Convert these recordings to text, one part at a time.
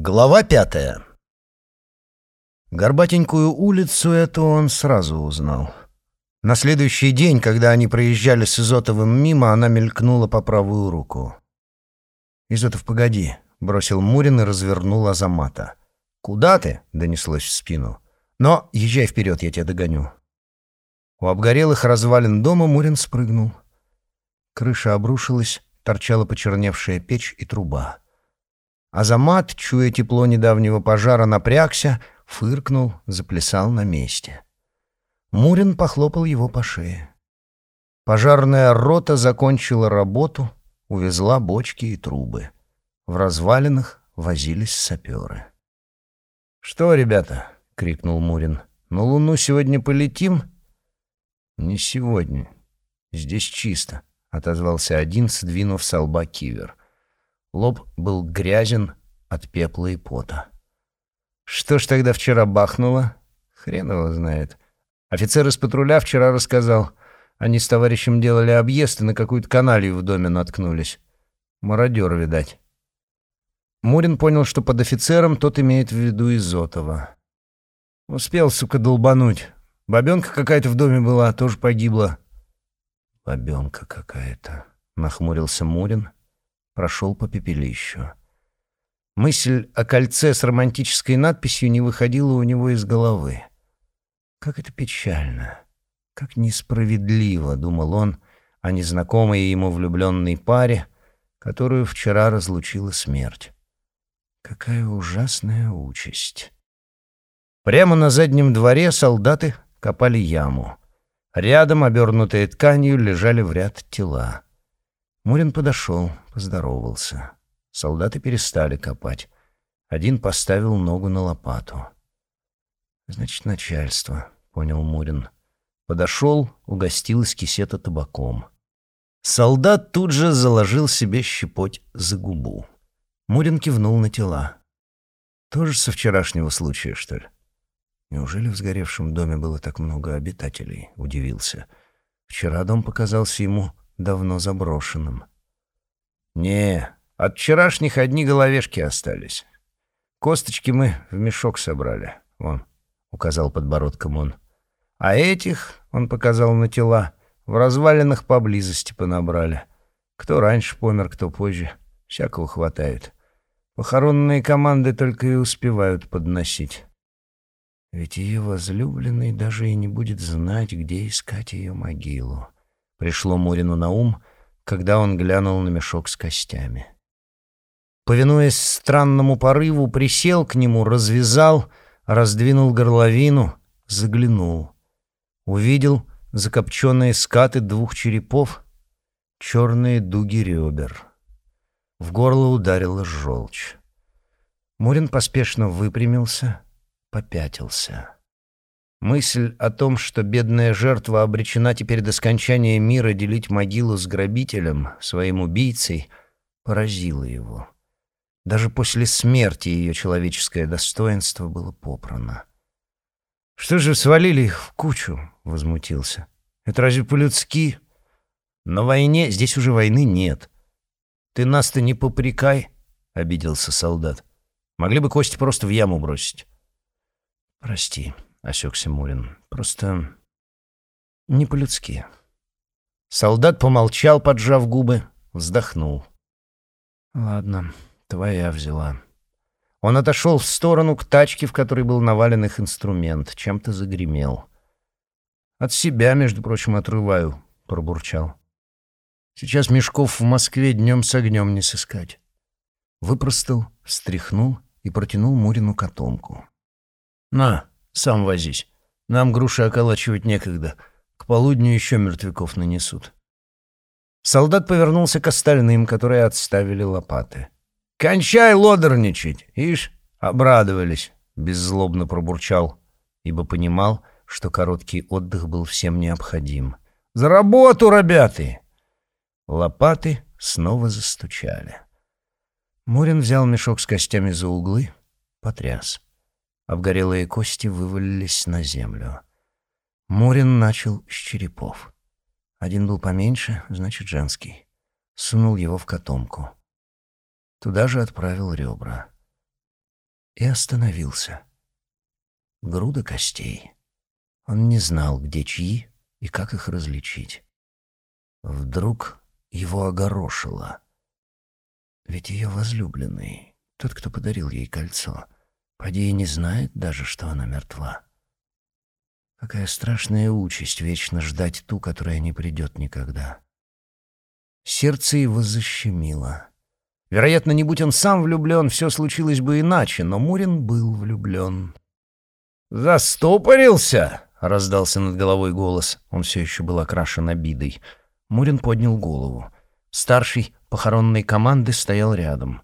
Глава пятая. Горбатенькую улицу эту он сразу узнал. На следующий день, когда они проезжали с Изотовым мимо, она мелькнула по правую руку. «Изотов, погоди», — бросил Мурин и развернул Азамата. «Куда ты?» — донеслось в спину. «Но езжай вперед, я тебя догоню». У обгорелых развалин дома Мурин спрыгнул. Крыша обрушилась, торчала почерневшая печь и труба. Азамат, чуя тепло недавнего пожара, напрягся, фыркнул, заплясал на месте. Мурин похлопал его по шее. Пожарная рота закончила работу, увезла бочки и трубы. В развалинах возились саперы. «Что, ребята?» — крикнул Мурин. «На Луну сегодня полетим?» «Не сегодня. Здесь чисто», — отозвался один, сдвинув с лба кивер. Лоб был грязен от пепла и пота. Что ж тогда вчера бахнуло? Хрен его знает. Офицер из патруля вчера рассказал. Они с товарищем делали объезд и на какую-то каналью в доме наткнулись. Мародер, видать. Мурин понял, что под офицером тот имеет в виду Изотова. Успел, сука, долбануть. Бабенка какая-то в доме была, тоже погибла. Бабенка какая-то, нахмурился Мурин прошел по пепелищу. Мысль о кольце с романтической надписью не выходила у него из головы. «Как это печально! Как несправедливо!» — думал он о незнакомой ему влюбленной паре, которую вчера разлучила смерть. Какая ужасная участь! Прямо на заднем дворе солдаты копали яму. Рядом, обернутые тканью, лежали в ряд тела. Мурин подошел, поздоровался. Солдаты перестали копать. Один поставил ногу на лопату. «Значит, начальство», — понял Мурин. Подошел, угостил из кисета табаком. Солдат тут же заложил себе щепоть за губу. Мурин кивнул на тела. «Тоже со вчерашнего случая, что ли?» «Неужели в сгоревшем доме было так много обитателей?» — удивился. Вчера дом показался ему давно заброшенным. «Не, от вчерашних одни головешки остались. Косточки мы в мешок собрали, он, — указал подбородком он. А этих, — он показал на тела, — в развалинах поблизости понабрали. Кто раньше помер, кто позже. Всякого хватает. Похоронные команды только и успевают подносить. Ведь ее возлюбленный даже и не будет знать, где искать ее могилу. Пришло Мурину на ум, когда он глянул на мешок с костями. Повинуясь странному порыву, присел к нему, развязал, раздвинул горловину, заглянул. Увидел закопченные скаты двух черепов, черные дуги ребер. В горло ударила желчь. Мурин поспешно выпрямился, попятился. Мысль о том, что бедная жертва обречена теперь до скончания мира делить могилу с грабителем, своим убийцей, поразила его. Даже после смерти ее человеческое достоинство было попрано. «Что же свалили их в кучу?» — возмутился. «Это разве по-людски? На войне здесь уже войны нет. Ты нас-то не попрекай», — обиделся солдат. «Могли бы кости просто в яму бросить». «Прости», — осекся Мурин. «Просто не по-людски». Солдат помолчал, поджав губы, вздохнул. «Ладно, твоя взяла». Он отошел в сторону к тачке, в которой был навален их инструмент, чем-то загремел. «От себя, между прочим, отрываю», — пробурчал. «Сейчас мешков в Москве днем с огнем не сыскать». Выпростал, встряхнул и протянул Мурину котомку. «На, сам возись. Нам груши околачивать некогда. К полудню еще мертвяков нанесут». Солдат повернулся к остальным, которые отставили лопаты. «Кончай лодорничать!» Ишь, обрадовались, беззлобно пробурчал, ибо понимал, что короткий отдых был всем необходим. «За работу, ребята!» Лопаты снова застучали. Мурин взял мешок с костями за углы, потряс. Обгорелые кости вывалились на землю. Мурин начал с черепов. Один был поменьше, значит, женский. Сунул его в котомку. Туда же отправил ребра. и остановился. Груда костей. Он не знал, где чьи и как их различить. Вдруг его огорошило. Ведь ее возлюбленный, тот, кто подарил ей кольцо, поди и не знает даже, что она мертва. Какая страшная участь вечно ждать ту, которая не придет никогда. Сердце его защемило. Вероятно, не будь он сам влюблен, все случилось бы иначе, но Мурин был влюблен. «Застопорился!» — раздался над головой голос. Он все еще был окрашен обидой. Мурин поднял голову. Старший похоронной команды стоял рядом.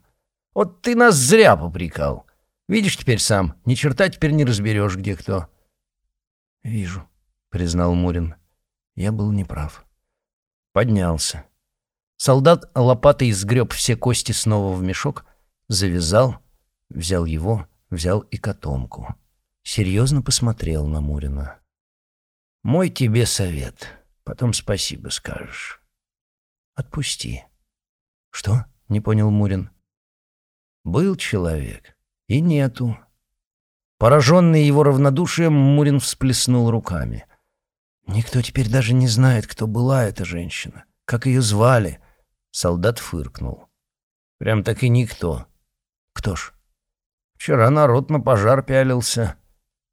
«Вот ты нас зря попрекал. Видишь теперь сам, ни черта теперь не разберешь, где кто». «Вижу», — признал Мурин. «Я был неправ». Поднялся. Солдат лопатой сгреб все кости снова в мешок, завязал, взял его, взял и котомку. Серьезно посмотрел на Мурина. «Мой тебе совет. Потом спасибо скажешь. Отпусти». «Что?» — не понял Мурин. «Был человек, и нету». Пораженный его равнодушием, Мурин всплеснул руками. «Никто теперь даже не знает, кто была эта женщина, как ее звали, Солдат фыркнул. Прям так и никто. Кто ж? Вчера народ на пожар пялился.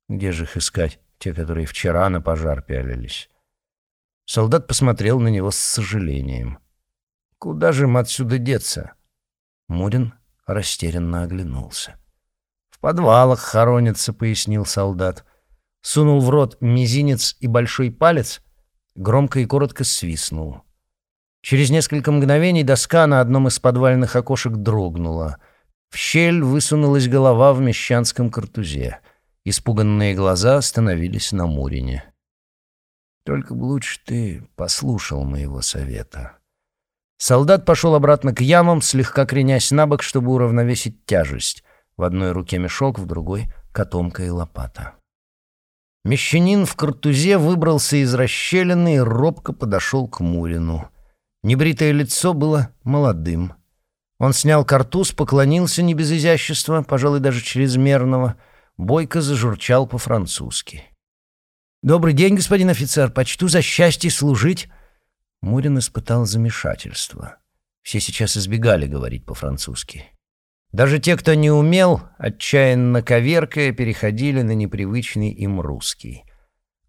Где же их искать, те, которые вчера на пожар пялились? Солдат посмотрел на него с сожалением. Куда же им отсюда деться? Мурин растерянно оглянулся. «В подвалах хоронятся», — пояснил солдат. Сунул в рот мизинец и большой палец, громко и коротко свистнул. Через несколько мгновений доска на одном из подвальных окошек дрогнула. В щель высунулась голова в мещанском картузе. Испуганные глаза остановились на Мурине. «Только бы лучше ты послушал моего совета». Солдат пошел обратно к ямам, слегка кренясь на бок, чтобы уравновесить тяжесть. В одной руке мешок, в другой — котомка и лопата. Мещанин в картузе выбрался из расщелины и робко подошел к Мурину. Небритое лицо было молодым. Он снял картуз, поклонился не без изящества, пожалуй, даже чрезмерного, бойко зажурчал по-французски. «Добрый день, господин офицер, почту за счастье служить!» Мурин испытал замешательство. Все сейчас избегали говорить по-французски. Даже те, кто не умел, отчаянно коверкая, переходили на непривычный им русский.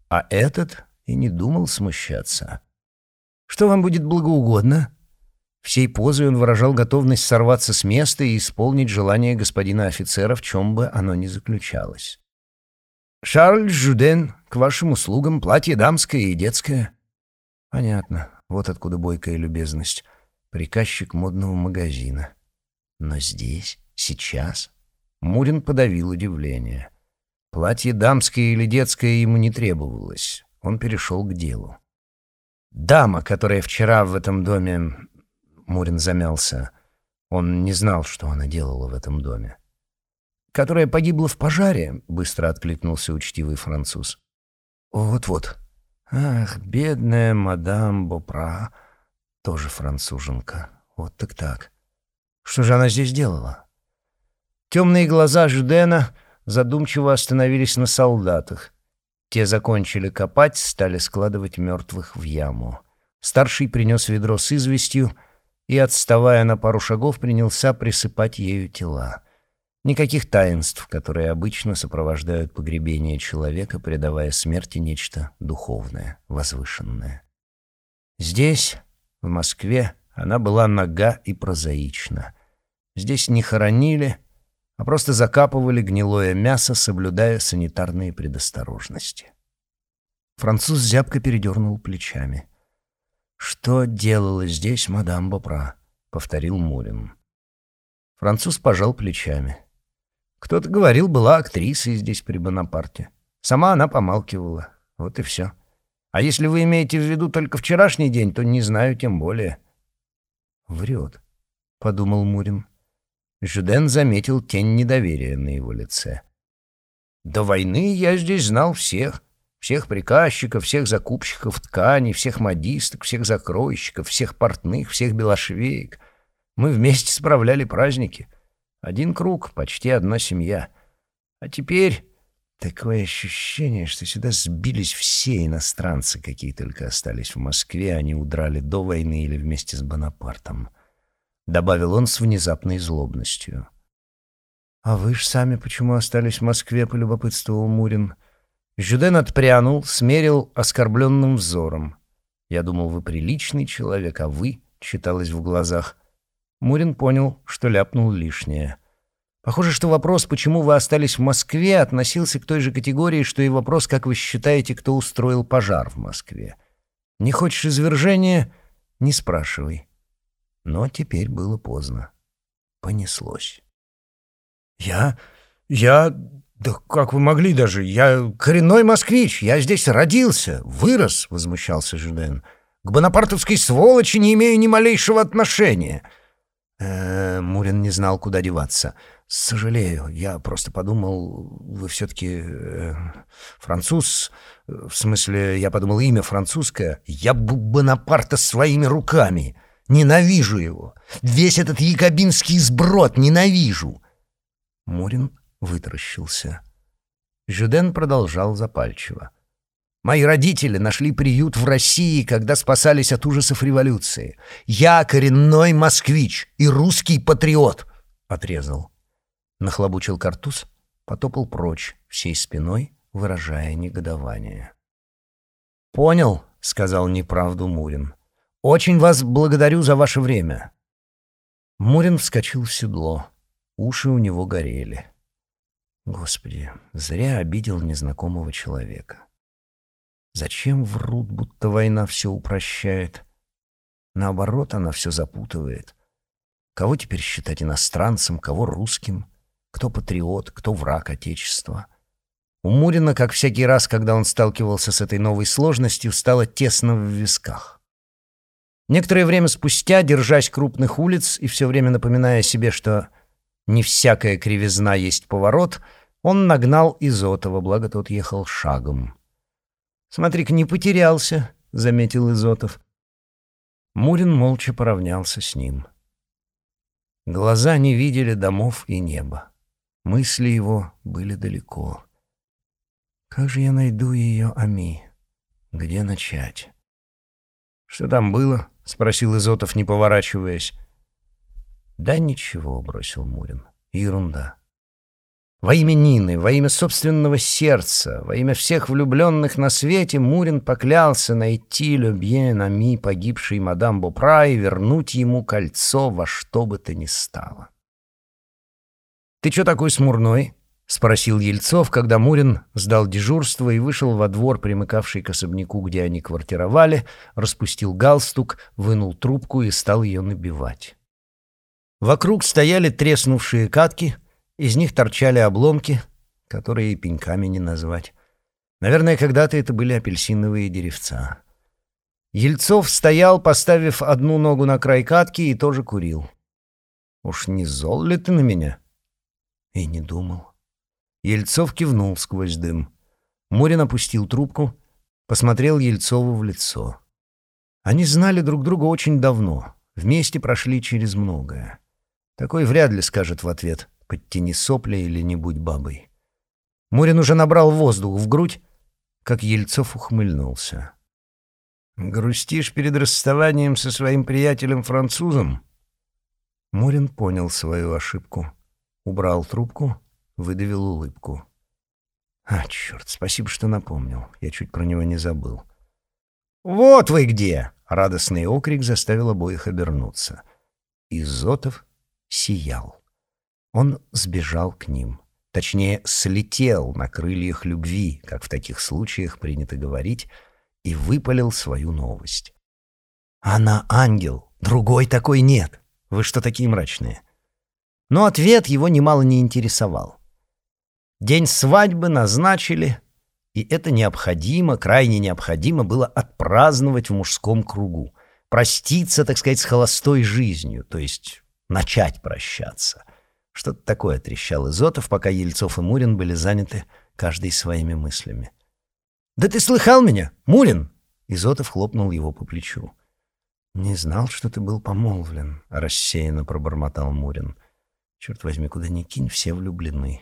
А этот и не думал смущаться. Что вам будет благоугодно?» Всей позой он выражал готовность сорваться с места и исполнить желание господина офицера, в чем бы оно ни заключалось. «Шарль Жюден, к вашим услугам, платье дамское и детское». «Понятно. Вот откуда бойкая любезность. Приказчик модного магазина. Но здесь, сейчас...» Мурин подавил удивление. Платье дамское или детское ему не требовалось. Он перешел к делу. Дама, которая вчера в этом доме... Мурин замялся. Он не знал, что она делала в этом доме. «Которая погибла в пожаре», — быстро откликнулся учтивый француз. «Вот-вот. Ах, бедная мадам Бопра, тоже француженка. Вот так-так. Что же она здесь делала?» Темные глаза Жюдена задумчиво остановились на солдатах. Те закончили копать, стали складывать мертвых в яму. Старший принес ведро с известью и, отставая на пару шагов, принялся присыпать ею тела. Никаких таинств, которые обычно сопровождают погребение человека, придавая смерти нечто духовное, возвышенное. Здесь, в Москве, она была нога и прозаична. Здесь не хоронили, а просто закапывали гнилое мясо, соблюдая санитарные предосторожности. Француз зябко передернул плечами. «Что делала здесь мадам Бопра?» — повторил Мурин. Француз пожал плечами. «Кто-то говорил, была актрисой здесь при Бонапарте. Сама она помалкивала. Вот и все. А если вы имеете в виду только вчерашний день, то не знаю тем более». «Врет», — подумал Мурин. Жюден заметил тень недоверия на его лице. «До войны я здесь знал всех. Всех приказчиков, всех закупщиков тканей, всех модисток, всех закройщиков, всех портных, всех белошвеек. Мы вместе справляли праздники. Один круг, почти одна семья. А теперь такое ощущение, что сюда сбились все иностранцы, какие только остались в Москве, они удрали до войны или вместе с Бонапартом. Добавил он с внезапной злобностью. «А вы ж сами почему остались в Москве?» — полюбопытствовал Мурин. Жюден отпрянул, смерил оскорбленным взором. «Я думал, вы приличный человек, а вы...» — читалось в глазах. Мурин понял, что ляпнул лишнее. Похоже, что вопрос, почему вы остались в Москве, относился к той же категории, что и вопрос, как вы считаете, кто устроил пожар в Москве. Не хочешь извержения — не спрашивай. Но теперь было поздно. Понеслось. «Я... я... да как вы могли даже? Я коренной москвич, я здесь родился, вырос», — возмущался Жюден. «К бонапартовской сволочи не имею ни малейшего отношения». Э -э, Мурин не знал, куда деваться. «Сожалею, я просто подумал, вы все-таки э, француз. В смысле, я подумал, имя французское. Я бы Бонапарта своими руками. Ненавижу его. Весь этот якобинский сброд ненавижу. Мурин вытаращился. Жюден продолжал запальчиво. «Мои родители нашли приют в России, когда спасались от ужасов революции. Я коренной москвич и русский патриот!» — отрезал. Нахлобучил картуз, потопал прочь, всей спиной выражая негодование. «Понял», — сказал неправду Мурин. «Очень вас благодарю за ваше время». Мурин вскочил в седло. Уши у него горели. Господи, зря обидел незнакомого человека. Зачем врут, будто война все упрощает? Наоборот, она все запутывает. Кого теперь считать иностранцем, кого русским? Кто патриот, кто враг Отечества? У Мурина, как всякий раз, когда он сталкивался с этой новой сложностью, стало тесно в висках. Некоторое время спустя, держась крупных улиц и все время напоминая себе, что не всякая кривизна есть поворот, он нагнал Изотова, благо тот ехал шагом. «Смотри-ка, не потерялся», — заметил Изотов. Мурин молча поравнялся с ним. Глаза не видели домов и неба. Мысли его были далеко. «Как же я найду ее, Ами? Где начать?» «Что там было?» — спросил Изотов, не поворачиваясь. «Да ничего», — бросил Мурин. «Ерунда». Во имя Нины, во имя собственного сердца, во имя всех влюбленных на свете Мурин поклялся найти Любьен Ами погибшей мадам Бопра и вернуть ему кольцо во что бы то ни стало. «Ты чё такой смурной?» — спросил Ельцов, когда Мурин сдал дежурство и вышел во двор, примыкавший к особняку, где они квартировали, распустил галстук, вынул трубку и стал ее набивать. Вокруг стояли треснувшие катки, из них торчали обломки, которые и пеньками не назвать. Наверное, когда-то это были апельсиновые деревца. Ельцов стоял, поставив одну ногу на край катки, и тоже курил. «Уж не зол ли ты на меня?» И не думал. Ельцов кивнул сквозь дым. Мурин опустил трубку, посмотрел Ельцову в лицо. Они знали друг друга очень давно, вместе прошли через многое. Такой вряд ли скажет в ответ «подтяни сопли или не будь бабой». Мурин уже набрал воздух в грудь, как Ельцов ухмыльнулся. «Грустишь перед расставанием со своим приятелем-французом?» Мурин понял свою ошибку, убрал трубку, выдавил улыбку. «А, черт, спасибо, что напомнил. Я чуть про него не забыл». «Вот вы где!» — радостный окрик заставил обоих обернуться. Изотов сиял. Он сбежал к ним. Точнее, слетел на крыльях любви, как в таких случаях принято говорить, и выпалил свою новость. «Она ангел, другой такой нет. Вы что такие мрачные?» Но ответ его немало не интересовал. День свадьбы назначили, и это необходимо, крайне необходимо было отпраздновать в мужском кругу, проститься, так сказать, с холостой жизнью, то есть начать прощаться. Что-то такое трещал Изотов, пока Ельцов и Мурин были заняты каждый своими мыслями. «Да ты слыхал меня, Мурин?» Изотов хлопнул его по плечу. «Не знал, что ты был помолвлен», — рассеянно пробормотал Мурин. «Черт возьми, куда ни кинь, все влюблены».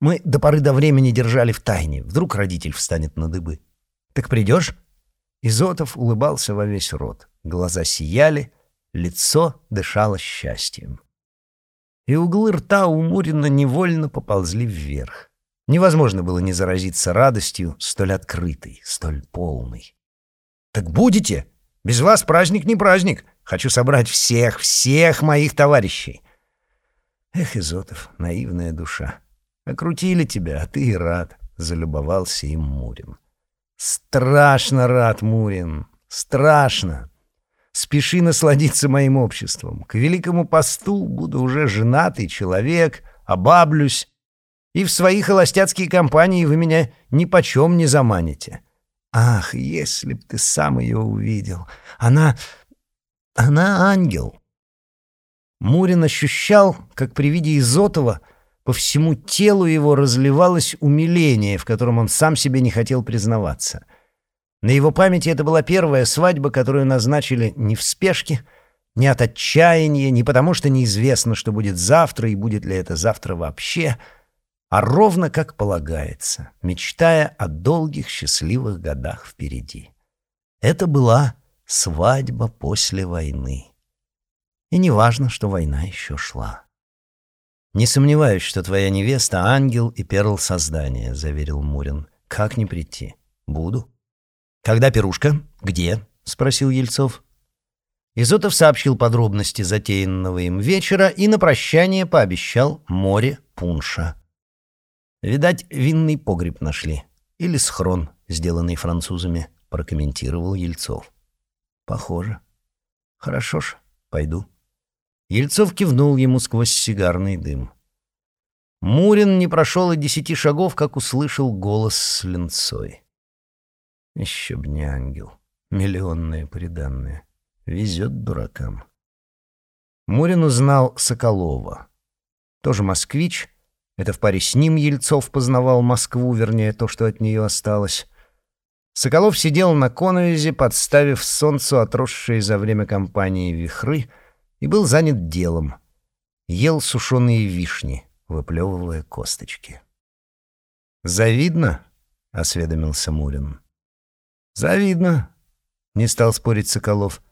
Мы до поры до времени держали в тайне. Вдруг родитель встанет на дыбы. Так придешь?» Изотов улыбался во весь рот. Глаза сияли, лицо дышало счастьем. И углы рта у Мурина невольно поползли вверх. Невозможно было не заразиться радостью, столь открытой, столь полной. «Так будете? Без вас праздник не праздник. Хочу собрать всех, всех моих товарищей». Эх, Изотов, наивная душа. Окрутили тебя, а ты и рад, — залюбовался им Мурин. Страшно рад, Мурин, страшно. Спеши насладиться моим обществом. К великому посту буду уже женатый человек, обаблюсь, и в свои холостяцкие компании вы меня ни почем не заманите. Ах, если б ты сам ее увидел! Она... она ангел!» Мурин ощущал, как при виде Изотова по всему телу его разливалось умиление, в котором он сам себе не хотел признаваться. На его памяти это была первая свадьба, которую назначили не в спешке, не от отчаяния, не потому что неизвестно, что будет завтра и будет ли это завтра вообще — а ровно как полагается, мечтая о долгих счастливых годах впереди. Это была свадьба после войны. И не важно, что война еще шла. «Не сомневаюсь, что твоя невеста — ангел и перл создания», — заверил Мурин. «Как не прийти? Буду». «Когда пирушка? Где?» — спросил Ельцов. Изотов сообщил подробности затеянного им вечера и на прощание пообещал море пунша. Видать, винный погреб нашли. Или схрон, сделанный французами, прокомментировал Ельцов. Похоже. Хорошо ж, пойду. Ельцов кивнул ему сквозь сигарный дым. Мурин не прошел и десяти шагов, как услышал голос с линцой. Еще б не ангел. Миллионные приданные. Везет дуракам. Мурин узнал Соколова. Тоже москвич, это в паре с ним Ельцов познавал Москву, вернее, то, что от нее осталось. Соколов сидел на коновизе, подставив солнцу отросшие за время кампании вихры, и был занят делом. Ел сушеные вишни, выплевывая косточки. «Завидно?» — осведомился Мурин. «Завидно», — не стал спорить Соколов.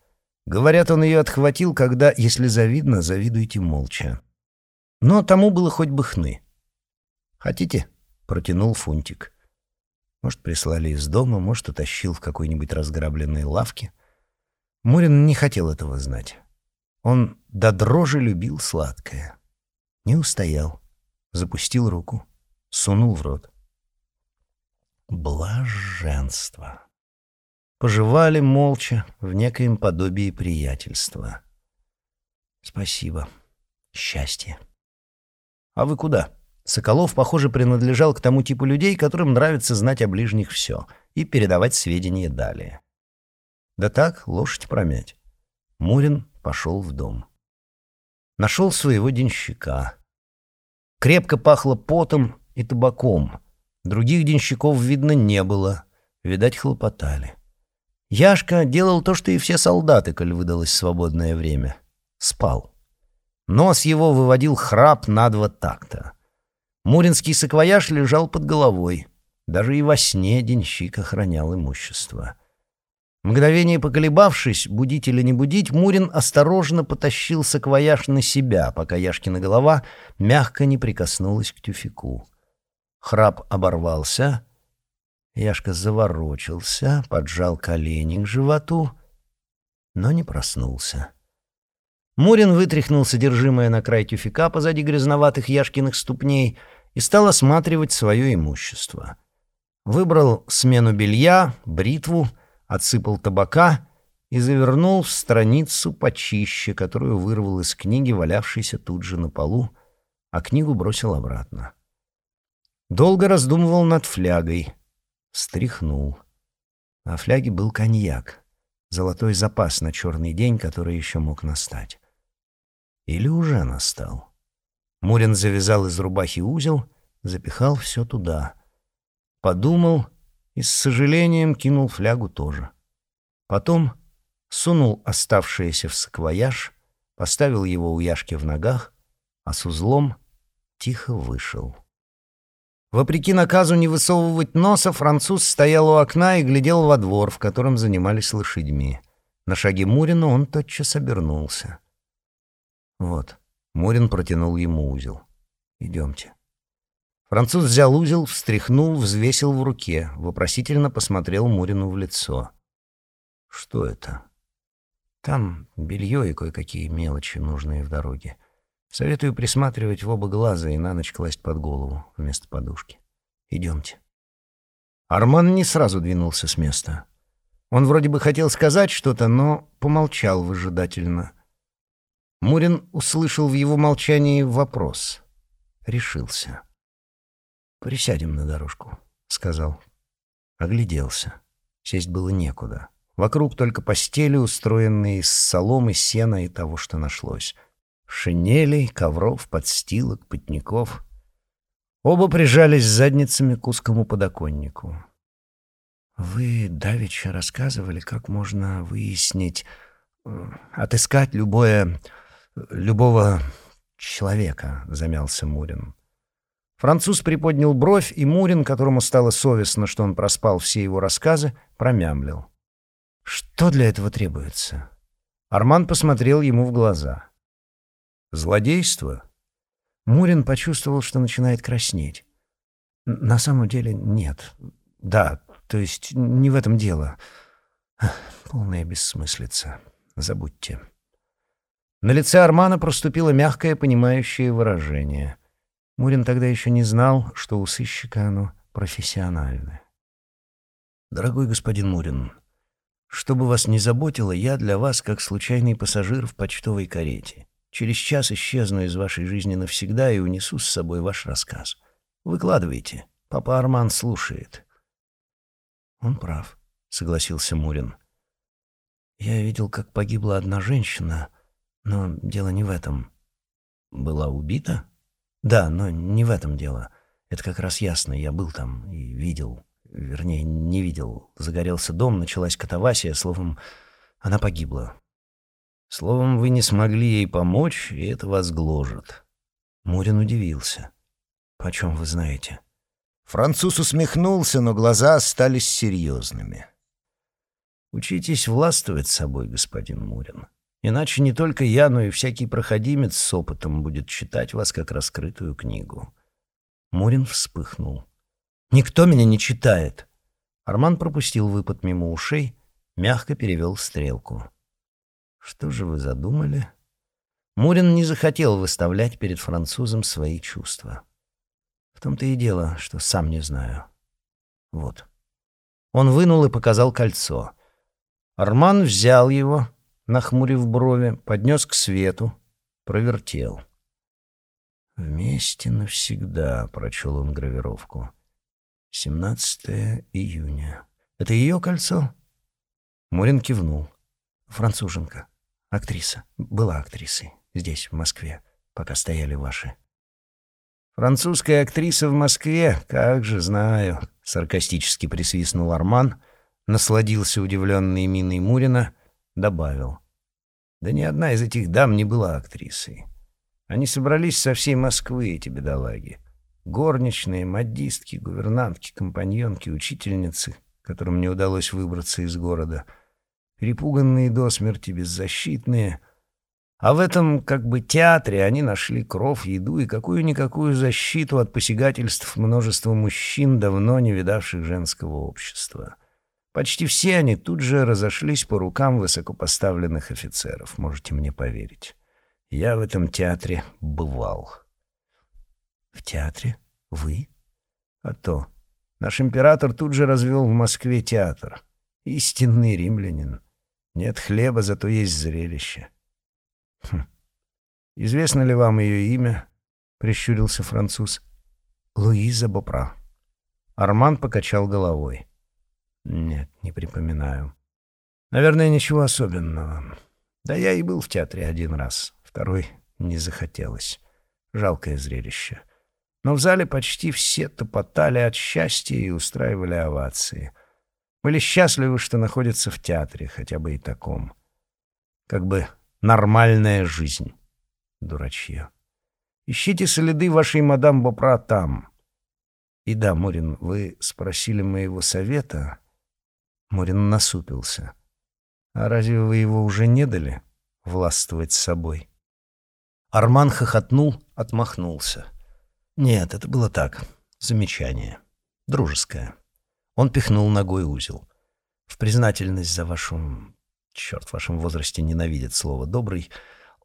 «Говорят, он ее отхватил, когда, если завидно, завидуйте молча». Но тому было хоть бы хны. «Хотите?» — протянул фунтик. Может, прислали из дома, может, утащил в какой-нибудь разграбленной лавке. Мурин не хотел этого знать. Он до дрожи любил сладкое. Не устоял. Запустил руку. Сунул в рот. Блаженство. Пожевали молча в некоем подобии приятельства. Спасибо. Счастье. А вы куда? Соколов, похоже, принадлежал к тому типу людей, которым нравится знать о ближних все и передавать сведения далее. Да так, лошадь промять. Мурин пошел в дом. Нашел своего денщика. Крепко пахло потом и табаком. Других денщиков, видно, не было. Видать, хлопотали. Яшка делал то, что и все солдаты, коль выдалось свободное время. Спал. Нос его выводил храп на два такта. Муринский саквояж лежал под головой. Даже и во сне денщик охранял имущество. Мгновение поколебавшись, будить или не будить, Мурин осторожно потащил саквояж на себя, пока Яшкина голова мягко не прикоснулась к тюфику. Храп оборвался. Яшка заворочился, поджал колени к животу, но не проснулся. Мурин вытряхнул содержимое на край тюфика позади грязноватых Яшкиных ступней и стал осматривать свое имущество. Выбрал смену белья, бритву, отсыпал табака и завернул в страницу почище, которую вырвал из книги, валявшейся тут же на полу, а книгу бросил обратно. Долго раздумывал над флягой, стряхнул. А фляге был коньяк, золотой запас на черный день, который еще мог настать. Или уже настал. Мурин завязал из рубахи узел, запихал все туда. Подумал и с сожалением кинул флягу тоже. Потом сунул оставшееся в саквояж, поставил его у Яшки в ногах, а с узлом тихо вышел. Вопреки наказу не высовывать носа, француз стоял у окна и глядел во двор, в котором занимались лошадьми. На шаге Мурина он тотчас обернулся. «Вот», — Мурин протянул ему узел. «Идемте». Француз взял узел, встряхнул, взвесил в руке, вопросительно посмотрел Мурину в лицо. «Что это?» «Там белье и кое-какие мелочи, нужные в дороге. Советую присматривать в оба глаза и на ночь класть под голову вместо подушки. Идемте». Арман не сразу двинулся с места. Он вроде бы хотел сказать что-то, но помолчал выжидательно. Мурин услышал в его молчании вопрос. Решился. «Присядем на дорожку», — сказал. Огляделся. Сесть было некуда. Вокруг только постели, устроенные из соломы, сена и того, что нашлось. Шинелей, ковров, подстилок, потников. Оба прижались задницами к узкому подоконнику. «Вы давеча рассказывали, как можно выяснить, э, отыскать любое, любого человека», — замялся Мурин. Француз приподнял бровь, и Мурин, которому стало совестно, что он проспал все его рассказы, промямлил. «Что для этого требуется?» Арман посмотрел ему в глаза. «Злодейство?» Мурин почувствовал, что начинает краснеть. «На самом деле нет. Да, то есть не в этом дело. Полная бессмыслица. Забудьте». На лице Армана проступило мягкое, понимающее выражение — Мурин тогда еще не знал, что у сыщика оно профессиональное. «Дорогой господин Мурин, что бы вас ни заботило, я для вас как случайный пассажир в почтовой карете. Через час исчезну из вашей жизни навсегда и унесу с собой ваш рассказ. Выкладывайте. Папа Арман слушает». «Он прав», — согласился Мурин. «Я видел, как погибла одна женщина, но дело не в этом. Была убита?» Да, но не в этом дело. Это как раз ясно. Я был там и видел. Вернее, не видел. Загорелся дом, началась катавасия. Словом, она погибла. Словом, вы не смогли ей помочь, и это вас гложет. Мурин удивился. «Почем вы знаете?» Француз усмехнулся, но глаза остались серьезными. «Учитесь властвовать собой, господин Мурин. Иначе не только я, но и всякий проходимец с опытом будет читать вас как раскрытую книгу. Мурин вспыхнул. «Никто меня не читает!» Арман пропустил выпад мимо ушей, мягко перевел стрелку. «Что же вы задумали?» Мурин не захотел выставлять перед французом свои чувства. В том-то и дело, что сам не знаю. Вот. Он вынул и показал кольцо. Арман взял его, нахмурив брови, поднес к свету, провертел. «Вместе навсегда», — прочел он гравировку. «17 июня. Это ее кольцо?» Мурин кивнул. «Француженка. Актриса. Была актрисой. Здесь, в Москве, пока стояли ваши». «Французская актриса в Москве? Как же знаю!» — саркастически присвистнул Арман, насладился удивленной миной Мурина, добавил. Да ни одна из этих дам не была актрисой. Они собрались со всей Москвы, эти бедолаги. Горничные, модистки, гувернантки, компаньонки, учительницы, которым не удалось выбраться из города. Перепуганные до смерти, беззащитные. А в этом как бы театре они нашли кров, еду и какую-никакую защиту от посягательств множества мужчин, давно не видавших женского общества. Почти все они тут же разошлись по рукам высокопоставленных офицеров, можете мне поверить. Я в этом театре бывал. В театре? Вы? А то. Наш император тут же развел в Москве театр. Истинный римлянин. Нет хлеба, зато есть зрелище. Хм. Известно ли вам ее имя? Прищурился француз. Луиза Бопра. Арман покачал головой. Нет, не припоминаю. Наверное, ничего особенного. Да я и был в театре один раз, второй не захотелось. Жалкое зрелище. Но в зале почти все топотали от счастья и устраивали овации. Были счастливы, что находятся в театре, хотя бы и таком. Как бы нормальная жизнь. Дурачье. Ищите следы вашей мадам Бопра там. И да, Мурин, вы спросили моего совета. Мурин насупился. А разве вы его уже не дали властвовать собой? Арман хохотнул, отмахнулся. Нет, это было так, замечание. Дружеское. Он пихнул ногой узел. В признательность за вашу... Черт, в вашем возрасте ненавидит слово «добрый».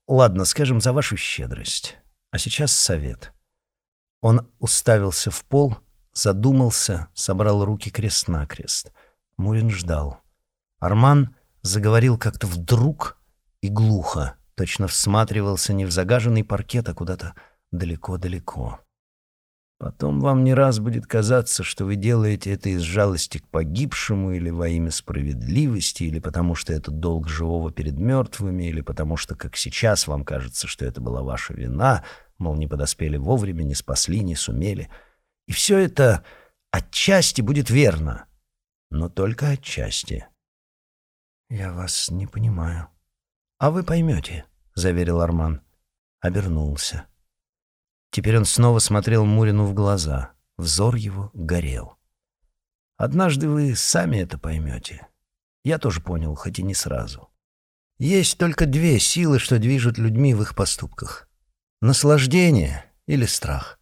Ладно, скажем, за вашу щедрость. А сейчас совет. Он уставился в пол, задумался, собрал руки крест-накрест. Мурин ждал. Арман заговорил как-то вдруг и глухо, точно всматривался не в загаженный паркет, а куда-то далеко-далеко. Потом вам не раз будет казаться, что вы делаете это из жалости к погибшему или во имя справедливости, или потому что это долг живого перед мертвыми, или потому что, как сейчас, вам кажется, что это была ваша вина, мол, не подоспели вовремя, не спасли, не сумели. И все это отчасти будет верно, но только отчасти. «Я вас не понимаю». «А вы поймете», — заверил Арман. Обернулся. Теперь он снова смотрел Мурину в глаза. Взор его горел. «Однажды вы сами это поймете. Я тоже понял, хоть и не сразу. Есть только две силы, что движут людьми в их поступках. Наслаждение или страх.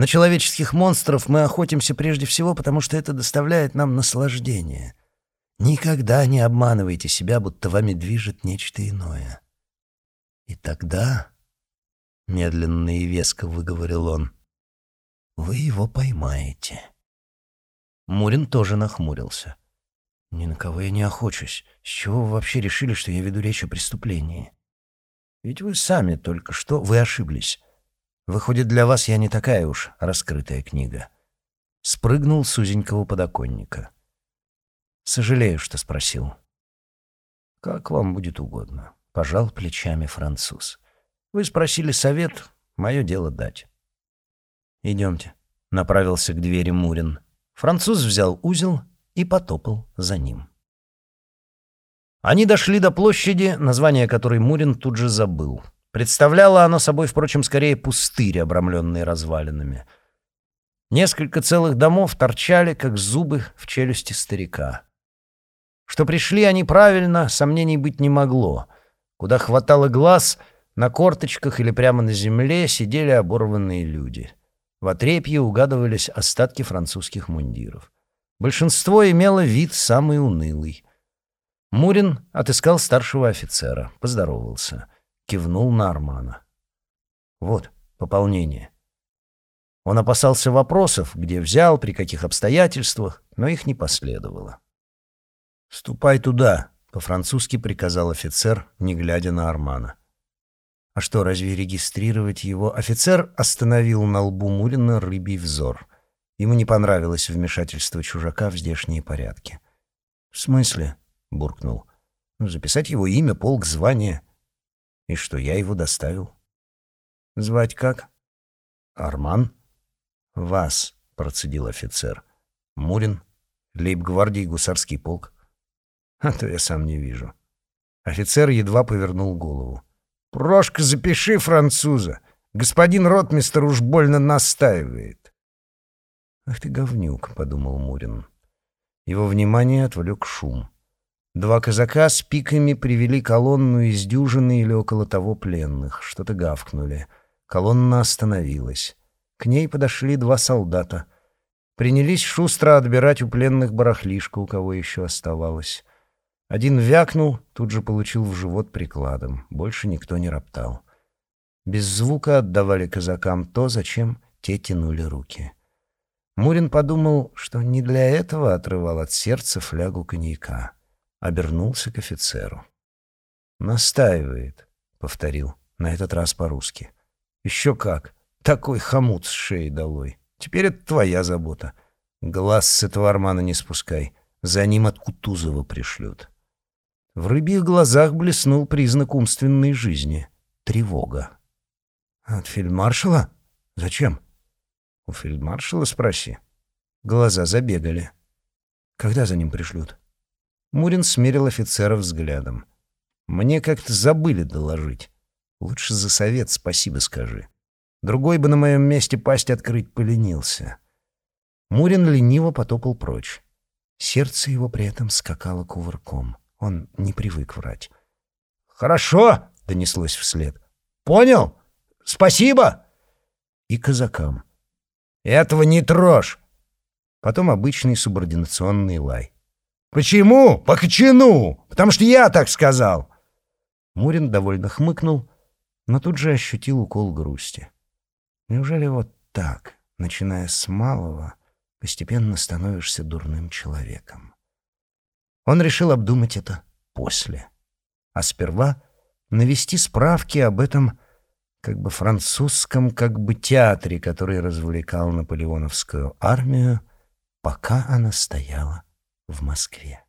На человеческих монстров мы охотимся прежде всего, потому что это доставляет нам наслаждение. Никогда не обманывайте себя, будто вами движет нечто иное. И тогда медленно и веско выговорил он. Вы его поймаете. Мурин тоже нахмурился. Ни на кого я не охочусь. С чего вы вообще решили, что я веду речь о преступлении? Ведь вы сами только что вы ошиблись. Выходит, для вас я не такая уж раскрытая книга. Спрыгнул с узенького подоконника. Сожалею, что спросил. Как вам будет угодно, пожал плечами француз. Вы спросили совет, мое дело дать. Идемте, направился к двери Мурин. Француз взял узел и потопал за ним. Они дошли до площади, название которой Мурин тут же забыл. Представляло оно собой, впрочем, скорее пустырь, обрамленный развалинами. Несколько целых домов торчали, как зубы в челюсти старика. Что пришли они правильно, сомнений быть не могло. Куда хватало глаз — на корточках или прямо на земле сидели оборванные люди. В отрепье угадывались остатки французских мундиров. Большинство имело вид самый унылый. Мурин отыскал старшего офицера, поздоровался, кивнул на Армана. «Вот, пополнение». Он опасался вопросов, где взял, при каких обстоятельствах, но их не последовало. «Ступай туда», — по-французски приказал офицер, не глядя на Армана. А что, разве регистрировать его? Офицер остановил на лбу Мурина рыбий взор. Ему не понравилось вмешательство чужака в здешние порядки. «В смысле?» — буркнул. «Ну, «Записать его имя, полк, звание. И что, я его доставил?» «Звать как?» «Арман?» «Вас», — процедил офицер. «Мурин? Лейб-гвардии гусарский полк?» «А то я сам не вижу». Офицер едва повернул голову. Прошка, запиши француза. Господин ротмистер уж больно настаивает. «Ах ты говнюк», — подумал Мурин. Его внимание отвлек шум. Два казака с пиками привели колонну из дюжины или около того пленных. Что-то гавкнули. Колонна остановилась. К ней подошли два солдата. Принялись шустро отбирать у пленных барахлишко, у кого еще оставалось. Один вякнул, тут же получил в живот прикладом. Больше никто не роптал. Без звука отдавали казакам то, зачем те тянули руки. Мурин подумал, что не для этого отрывал от сердца флягу коньяка. Обернулся к офицеру. «Настаивает», — повторил, на этот раз по-русски. «Еще как! Такой хомут с шеи долой! Теперь это твоя забота. Глаз с этого Армана не спускай, за ним от Кутузова пришлют». В рыбьих глазах блеснул признак умственной жизни — тревога. «От фельдмаршала? Зачем?» «У фельдмаршала спроси». Глаза забегали. «Когда за ним пришлют?» Мурин смерил офицера взглядом. «Мне как-то забыли доложить. Лучше за совет спасибо скажи. Другой бы на моем месте пасть открыть поленился». Мурин лениво потопал прочь. Сердце его при этом скакало кувырком. Он не привык врать. «Хорошо!» — донеслось вслед. «Понял? Спасибо!» И казакам. «Этого не трожь!» Потом обычный субординационный лай. «Почему? По! Потому что я так сказал!» Мурин довольно хмыкнул, но тут же ощутил укол грусти. Неужели вот так, начиная с малого, постепенно становишься дурным человеком? Он решил обдумать это после. А сперва навести справки об этом как бы французском как бы театре, который развлекал наполеоновскую армию, пока она стояла в Москве.